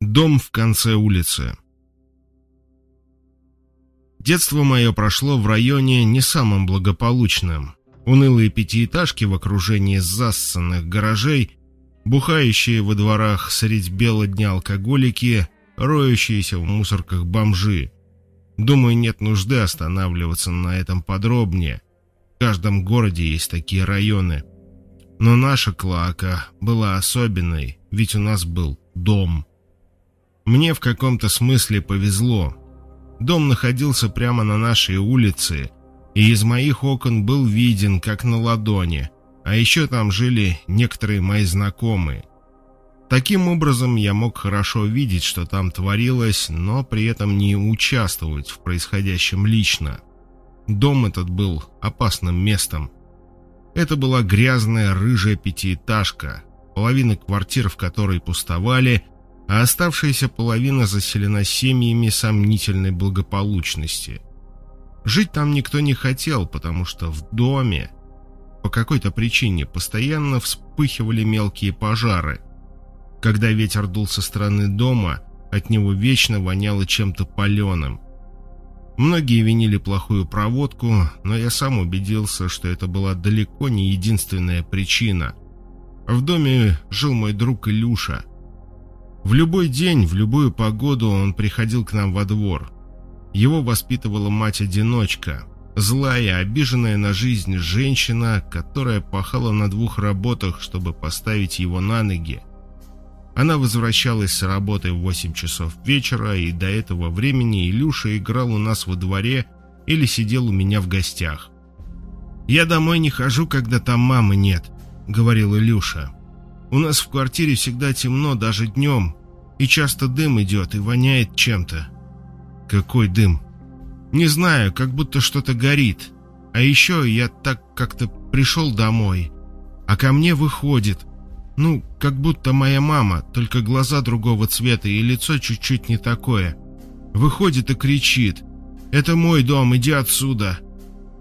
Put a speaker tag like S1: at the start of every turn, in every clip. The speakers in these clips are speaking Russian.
S1: Дом в конце улицы. Детство мое прошло в районе не самым благополучным. Унылые пятиэтажки в окружении зассанных гаражей, бухающие во дворах средь бела дня алкоголики, роющиеся в мусорках бомжи. Думаю, нет нужды останавливаться на этом подробнее. В каждом городе есть такие районы. Но наша Клака была особенной, ведь у нас был дом. Мне в каком-то смысле повезло. Дом находился прямо на нашей улице, и из моих окон был виден, как на ладони, а еще там жили некоторые мои знакомые. Таким образом, я мог хорошо видеть, что там творилось, но при этом не участвовать в происходящем лично. Дом этот был опасным местом. Это была грязная рыжая пятиэтажка, половина квартир в которой пустовали, а оставшаяся половина заселена семьями сомнительной благополучности. Жить там никто не хотел, потому что в доме по какой-то причине постоянно вспыхивали мелкие пожары. Когда ветер дул со стороны дома, от него вечно воняло чем-то паленым. Многие винили плохую проводку, но я сам убедился, что это была далеко не единственная причина. В доме жил мой друг Илюша – в любой день, в любую погоду он приходил к нам во двор. Его воспитывала мать-одиночка, злая, обиженная на жизнь женщина, которая пахала на двух работах, чтобы поставить его на ноги. Она возвращалась с работы в 8 часов вечера, и до этого времени Илюша играл у нас во дворе или сидел у меня в гостях. «Я домой не хожу, когда там мамы нет», — говорил Илюша. У нас в квартире всегда темно, даже днем, и часто дым идет и воняет чем-то. Какой дым? Не знаю, как будто что-то горит. А еще я так как-то пришел домой, а ко мне выходит, ну, как будто моя мама, только глаза другого цвета и лицо чуть-чуть не такое. Выходит и кричит, «Это мой дом, иди отсюда!»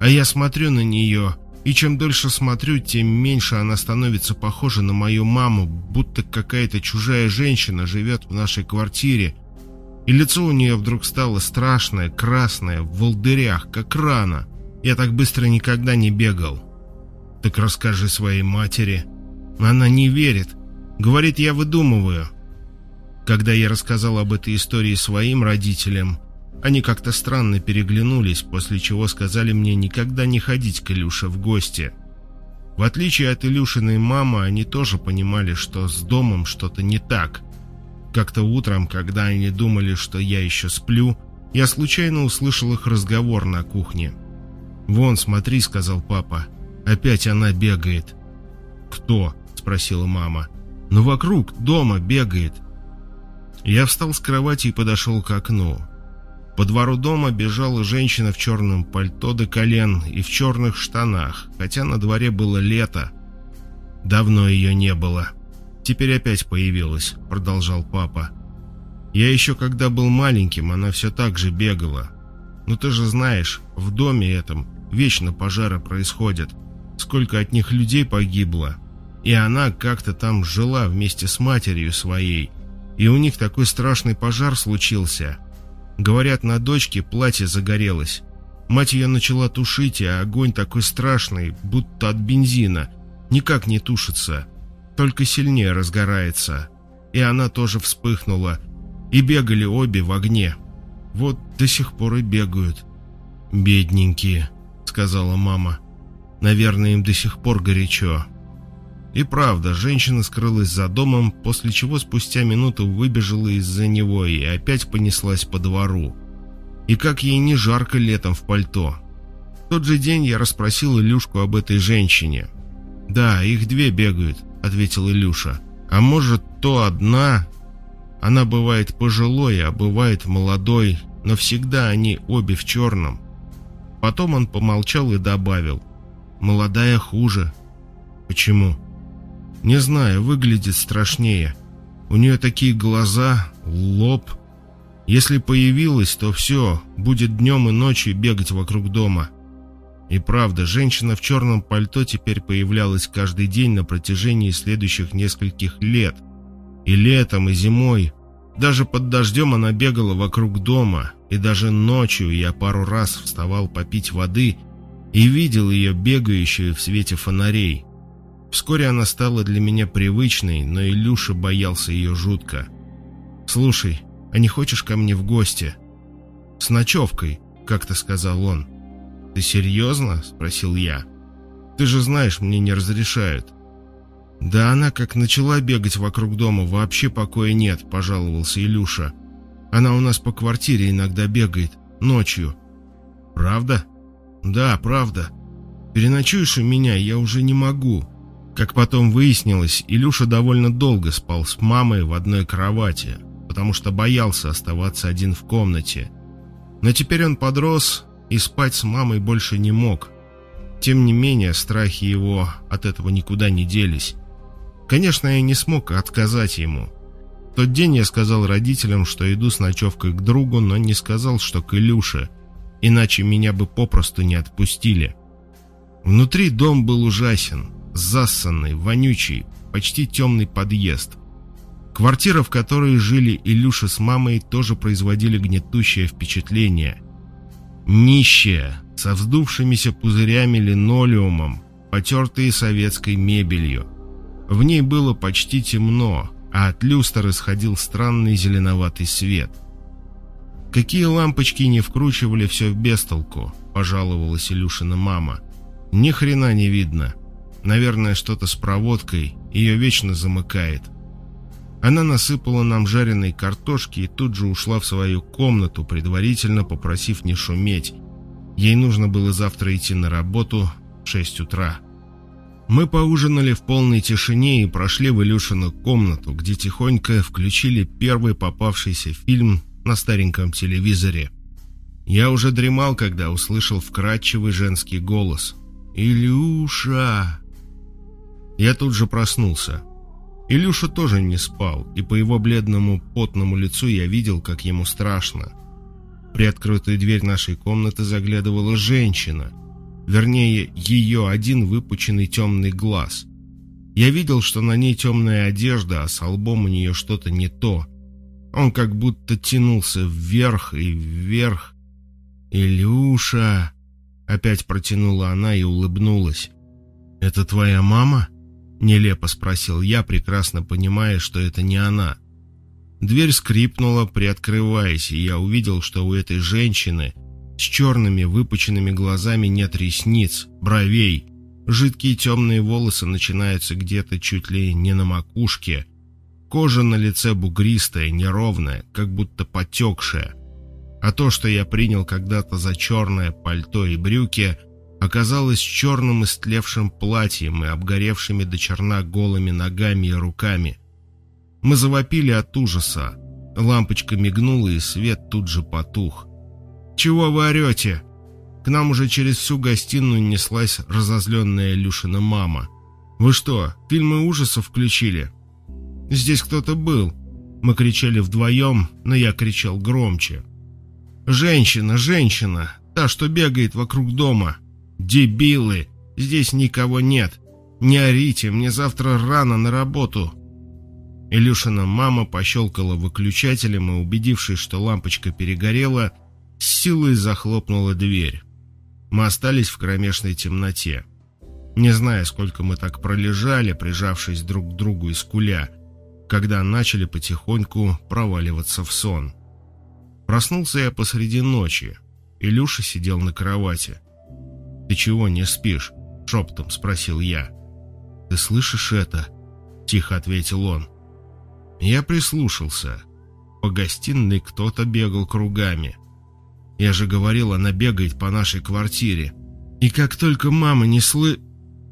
S1: А я смотрю на нее, и чем дольше смотрю, тем меньше она становится похожа на мою маму, будто какая-то чужая женщина живет в нашей квартире. И лицо у нее вдруг стало страшное, красное, в волдырях, как рана. Я так быстро никогда не бегал. Так расскажи своей матери. Она не верит. Говорит, я выдумываю. Когда я рассказал об этой истории своим родителям, они как-то странно переглянулись, после чего сказали мне никогда не ходить к Илюше в гости. В отличие от Илюшиной мамы, они тоже понимали, что с домом что-то не так. Как-то утром, когда они думали, что я еще сплю, я случайно услышал их разговор на кухне. «Вон, смотри», — сказал папа, — «опять она бегает». «Кто?» — спросила мама. «Ну, вокруг дома бегает». Я встал с кровати и подошел к окну. По двору дома бежала женщина в черном пальто до колен и в черных штанах, хотя на дворе было лето. Давно ее не было. Теперь опять появилась, продолжал папа. Я еще когда был маленьким, она все так же бегала. Ну ты же знаешь, в доме этом вечно пожары происходят. Сколько от них людей погибло. И она как-то там жила вместе с матерью своей. И у них такой страшный пожар случился – Говорят, на дочке платье загорелось. Мать ее начала тушить, а огонь такой страшный, будто от бензина. Никак не тушится, только сильнее разгорается. И она тоже вспыхнула. И бегали обе в огне. Вот до сих пор и бегают. «Бедненькие», — сказала мама. «Наверное, им до сих пор горячо». И правда, женщина скрылась за домом, после чего спустя минуту выбежала из-за него и опять понеслась по двору. И как ей не жарко летом в пальто. В тот же день я расспросил Илюшку об этой женщине. «Да, их две бегают», — ответил Илюша. «А может, то одна? Она бывает пожилой, а бывает молодой, но всегда они обе в черном». Потом он помолчал и добавил. «Молодая хуже». «Почему?» Не знаю, выглядит страшнее. У нее такие глаза, лоб. Если появилась, то все, будет днем и ночью бегать вокруг дома. И правда, женщина в черном пальто теперь появлялась каждый день на протяжении следующих нескольких лет. И летом, и зимой. Даже под дождем она бегала вокруг дома, и даже ночью я пару раз вставал попить воды и видел ее бегающую в свете фонарей. Вскоре она стала для меня привычной, но Илюша боялся ее жутко. «Слушай, а не хочешь ко мне в гости?» «С ночевкой», — как-то сказал он. «Ты серьезно?» — спросил я. «Ты же знаешь, мне не разрешают». «Да она как начала бегать вокруг дома, вообще покоя нет», — пожаловался Илюша. «Она у нас по квартире иногда бегает, ночью». «Правда?» «Да, правда. Переночуешь у меня, я уже не могу». Как потом выяснилось, Илюша довольно долго спал с мамой в одной кровати, потому что боялся оставаться один в комнате. Но теперь он подрос и спать с мамой больше не мог. Тем не менее, страхи его от этого никуда не делись. Конечно, я не смог отказать ему. В тот день я сказал родителям, что иду с ночевкой к другу, но не сказал, что к Илюше, иначе меня бы попросту не отпустили. Внутри дом был ужасен, зассанный, вонючий, почти темный подъезд. Квартира, в которой жили Илюша с мамой, тоже производили гнетущее впечатление. Нищая, со вздувшимися пузырями линолеумом, потертые советской мебелью – в ней было почти темно, а от люстр исходил странный зеленоватый свет. «Какие лампочки не вкручивали все в бестолку», — пожаловалась Илюшина мама. «Ни хрена не видно. Наверное, что-то с проводкой, ее вечно замыкает». Она насыпала нам жареной картошки и тут же ушла в свою комнату, предварительно попросив не шуметь. Ей нужно было завтра идти на работу в шесть утра. Мы поужинали в полной тишине и прошли в Илюшину комнату, где тихонько включили первый попавшийся фильм на стареньком телевизоре. Я уже дремал, когда услышал вкрадчивый женский голос. «Илюша!» Я тут же проснулся. Илюша тоже не спал, и по его бледному потному лицу я видел, как ему страшно. При открытую дверь нашей комнаты заглядывала женщина — Вернее, ее один выпученный темный глаз. Я видел, что на ней темная одежда, а с лбом у нее что-то не то. Он как будто тянулся вверх и вверх. «Илюша!» — опять протянула она и улыбнулась. «Это твоя мама?» — нелепо спросил я, прекрасно понимая, что это не она. Дверь скрипнула, приоткрываясь, и я увидел, что у этой женщины — с черными выпученными глазами нет ресниц, бровей. Жидкие темные волосы начинаются где-то чуть ли не на макушке. Кожа на лице бугристая, неровная, как будто потекшая. А то, что я принял когда-то за черное пальто и брюки, оказалось черным истлевшим платьем и обгоревшими до черна голыми ногами и руками. Мы завопили от ужаса. Лампочка мигнула, и свет тут же потух. «Чего вы орете?» К нам уже через всю гостиную неслась разозленная Люшина мама. «Вы что, фильмы ужасов включили?» «Здесь кто-то был». Мы кричали вдвоем, но я кричал громче. «Женщина, женщина! Та, что бегает вокруг дома! Дебилы! Здесь никого нет! Не орите, мне завтра рано на работу!» Илюшина мама пощелкала выключателем и, убедившись, что лампочка перегорела, с силой захлопнула дверь. Мы остались в кромешной темноте. Не зная, сколько мы так пролежали, прижавшись друг к другу из куля, когда начали потихоньку проваливаться в сон. Проснулся я посреди ночи. Илюша сидел на кровати. «Ты чего не спишь?» — шепотом спросил я. «Ты слышишь это?» — тихо ответил он. Я прислушался. По гостиной кто-то бегал кругами. Я же говорил, она бегает по нашей квартире. И как только мама не слы...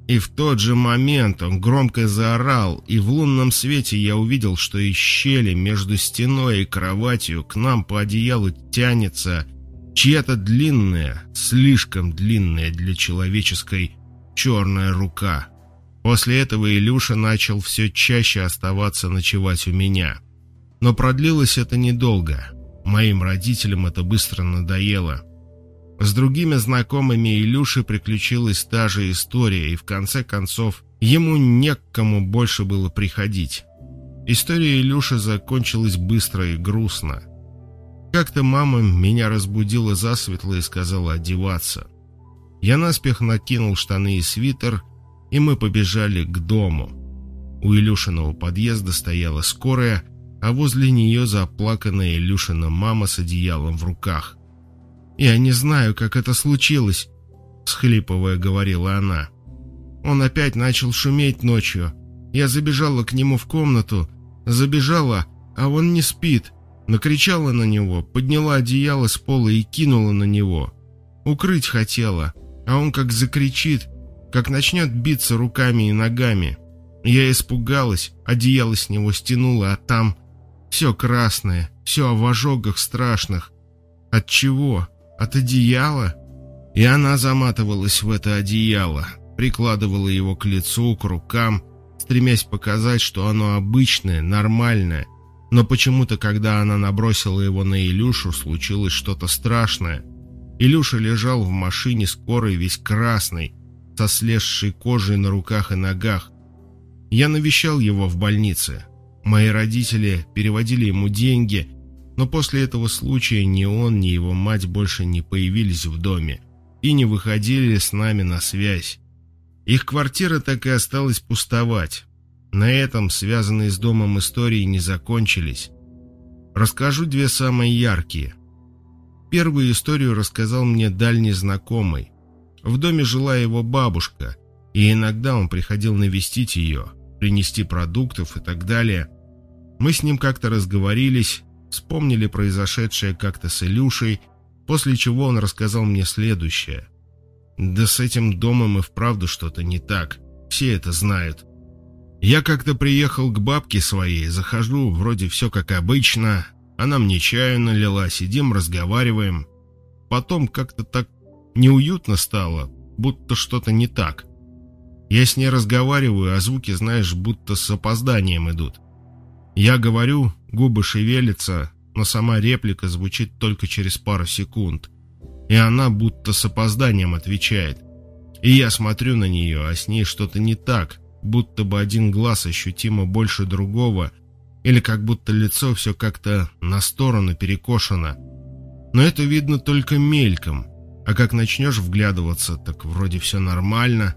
S1: И в тот же момент он громко заорал, и в лунном свете я увидел, что из щели между стеной и кроватью к нам по одеялу тянется чья-то длинная, слишком длинная для человеческой, черная рука. После этого Илюша начал все чаще оставаться ночевать у меня. Но продлилось это недолго. Моим родителям это быстро надоело. С другими знакомыми Илюши приключилась та же история, и в конце концов ему не к кому больше было приходить. История Илюши закончилась быстро и грустно. Как-то мама меня разбудила засветло и сказала одеваться. Я наспех накинул штаны и свитер, и мы побежали к дому. У Илюшиного подъезда стояла скорая, а возле нее заплаканная Илюшина мама с одеялом в руках. «Я не знаю, как это случилось», — схлипывая говорила она. «Он опять начал шуметь ночью. Я забежала к нему в комнату, забежала, а он не спит. Накричала на него, подняла одеяло с пола и кинула на него. Укрыть хотела, а он как закричит, как начнет биться руками и ногами. Я испугалась, одеяло с него стянула, а там все красное, все в ожогах страшных. От чего? От одеяла? И она заматывалась в это одеяло, прикладывала его к лицу, к рукам, стремясь показать, что оно обычное, нормальное. Но почему-то, когда она набросила его на Илюшу, случилось что-то страшное — Илюша лежал в машине скорой весь красный, со слезшей кожей на руках и ногах. Я навещал его в больнице. Мои родители переводили ему деньги, но после этого случая ни он, ни его мать больше не появились в доме и не выходили с нами на связь. Их квартира так и осталась пустовать. На этом связанные с домом истории не закончились. Расскажу две самые яркие – Первую историю рассказал мне дальний знакомый. В доме жила его бабушка, и иногда он приходил навестить ее, принести продуктов и так далее. Мы с ним как-то разговорились, вспомнили произошедшее как-то с Илюшей, после чего он рассказал мне следующее. «Да с этим домом и вправду что-то не так, все это знают». Я как-то приехал к бабке своей, захожу, вроде все как обычно, она мне чаю налила, сидим, разговариваем. Потом как-то так неуютно стало, будто что-то не так. Я с ней разговариваю, а звуки, знаешь, будто с опозданием идут. Я говорю, губы шевелятся, но сама реплика звучит только через пару секунд. И она будто с опозданием отвечает. И я смотрю на нее, а с ней что-то не так, будто бы один глаз ощутимо больше другого — или как будто лицо все как-то на сторону перекошено. Но это видно только мельком, а как начнешь вглядываться, так вроде все нормально.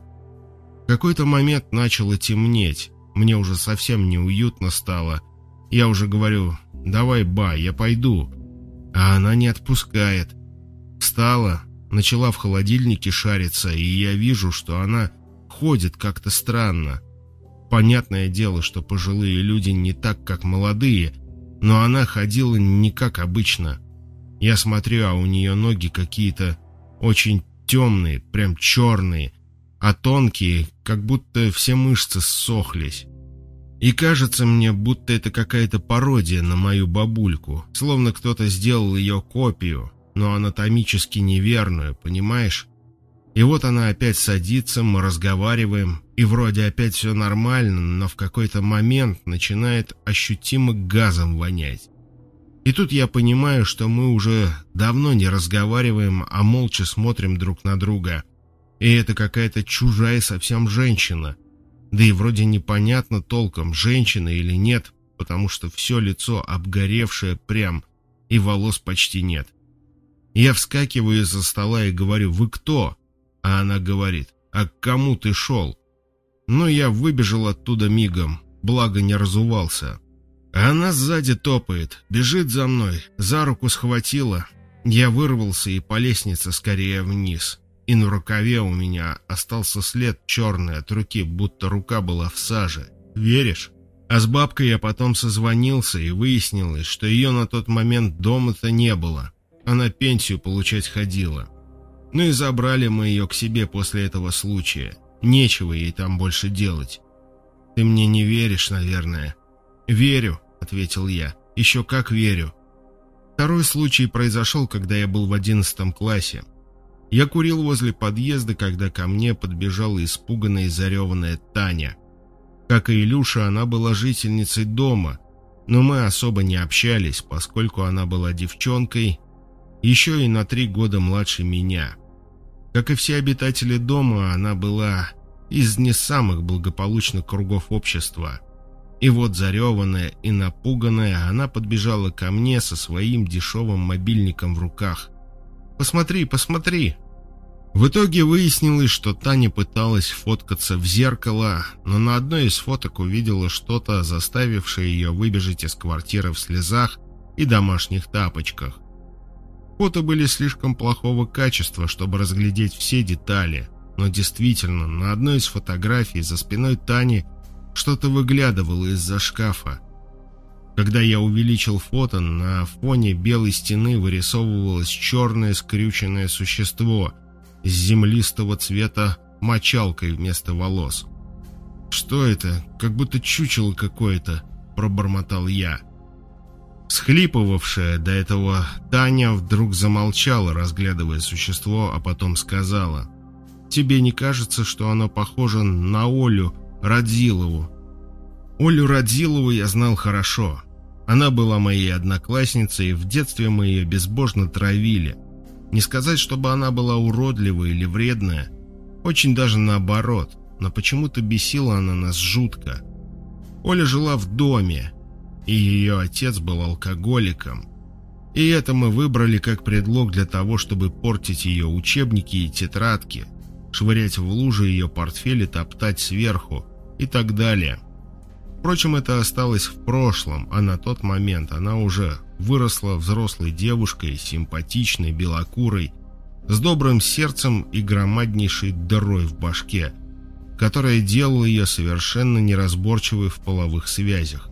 S1: В какой-то момент начало темнеть, мне уже совсем неуютно стало. Я уже говорю, давай, ба, я пойду. А она не отпускает. Встала, начала в холодильнике шариться, и я вижу, что она ходит как-то странно. Понятное дело, что пожилые люди не так, как молодые, но она ходила не как обычно. Я смотрю, а у нее ноги какие-то очень темные, прям черные, а тонкие, как будто все мышцы ссохлись. И кажется мне, будто это какая-то пародия на мою бабульку, словно кто-то сделал ее копию, но анатомически неверную, понимаешь? И вот она опять садится, мы разговариваем, и вроде опять все нормально, но в какой-то момент начинает ощутимо газом вонять. И тут я понимаю, что мы уже давно не разговариваем, а молча смотрим друг на друга. И это какая-то чужая совсем женщина. Да и вроде непонятно толком, женщина или нет, потому что все лицо обгоревшее прям, и волос почти нет. Я вскакиваю из-за стола и говорю «Вы кто?» А она говорит, а к кому ты шел? Ну, я выбежал оттуда мигом, благо не разувался. А она сзади топает, бежит за мной, за руку схватила. Я вырвался и по лестнице скорее вниз. И на рукаве у меня остался след черный от руки, будто рука была в саже. Веришь? А с бабкой я потом созвонился, и выяснилось, что ее на тот момент дома-то не было. Она пенсию получать ходила. Ну и забрали мы ее к себе после этого случая. Нечего ей там больше делать. Ты мне не веришь, наверное. Верю, ответил я. Еще как верю. Второй случай произошел, когда я был в одиннадцатом классе. Я курил возле подъезда, когда ко мне подбежала испуганная и зареванная Таня. Как и Илюша, она была жительницей дома, но мы особо не общались, поскольку она была девчонкой еще и на три года младше меня. Как и все обитатели дома, она была из не самых благополучных кругов общества. И вот зареванная и напуганная, она подбежала ко мне со своим дешевым мобильником в руках. «Посмотри, посмотри!» В итоге выяснилось, что Таня пыталась фоткаться в зеркало, но на одной из фоток увидела что-то, заставившее ее выбежать из квартиры в слезах и домашних тапочках. Фото были слишком плохого качества, чтобы разглядеть все детали, но действительно, на одной из фотографий за спиной Тани что-то выглядывало из-за шкафа. Когда я увеличил фото, на фоне белой стены вырисовывалось черное скрюченное существо с землистого цвета мочалкой вместо волос. «Что это? Как будто чучело какое-то», — пробормотал я. Схлипывавшая до этого Таня вдруг замолчала, разглядывая существо, а потом сказала, «Тебе не кажется, что оно похоже на Олю Радзилову?» Олю Радзилову я знал хорошо. Она была моей одноклассницей, и в детстве мы ее безбожно травили. Не сказать, чтобы она была уродливая или вредная, очень даже наоборот, но почему-то бесила она нас жутко. Оля жила в доме, и ее отец был алкоголиком. И это мы выбрали как предлог для того, чтобы портить ее учебники и тетрадки, швырять в лужи ее портфели, топтать сверху и так далее. Впрочем, это осталось в прошлом, а на тот момент она уже выросла взрослой девушкой, симпатичной, белокурой, с добрым сердцем и громаднейшей дырой в башке, которая делала ее совершенно неразборчивой в половых связях.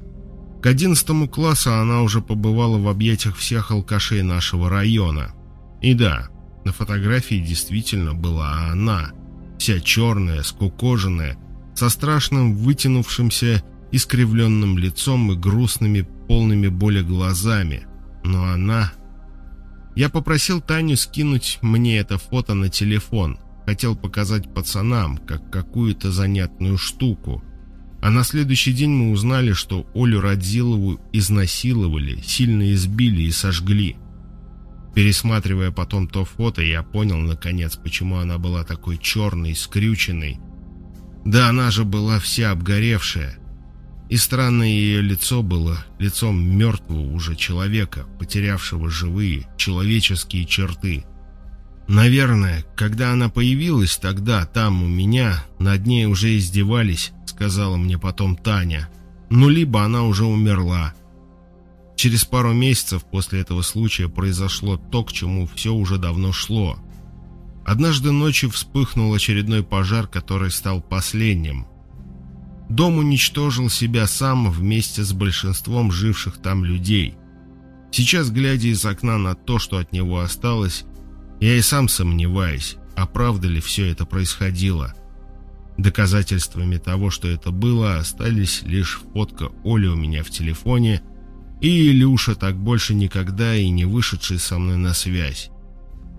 S1: К одиннадцатому классу она уже побывала в объятиях всех алкашей нашего района. И да, на фотографии действительно была она, вся черная, скукоженная, со страшным вытянувшимся искривленным лицом и грустными, полными боли глазами. Но она... Я попросил Таню скинуть мне это фото на телефон. Хотел показать пацанам, как какую-то занятную штуку — а на следующий день мы узнали, что Олю Радзилову изнасиловали, сильно избили и сожгли. Пересматривая потом то фото, я понял, наконец, почему она была такой черной, скрюченной. Да она же была вся обгоревшая. И странное ее лицо было лицом мертвого уже человека, потерявшего живые, человеческие черты. Наверное, когда она появилась тогда, там у меня, над ней уже издевались, сказала мне потом Таня. Ну, либо она уже умерла. Через пару месяцев после этого случая произошло то, к чему все уже давно шло. Однажды ночью вспыхнул очередной пожар, который стал последним. Дом уничтожил себя сам вместе с большинством живших там людей. Сейчас, глядя из окна на то, что от него осталось, я и сам сомневаюсь, а правда ли все это происходило – Доказательствами того, что это было, остались лишь фотка Оли у меня в телефоне и Илюша, так больше никогда и не вышедший со мной на связь.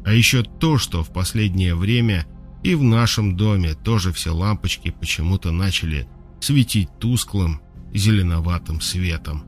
S1: А еще то, что в последнее время и в нашем доме тоже все лампочки почему-то начали светить тусклым зеленоватым светом.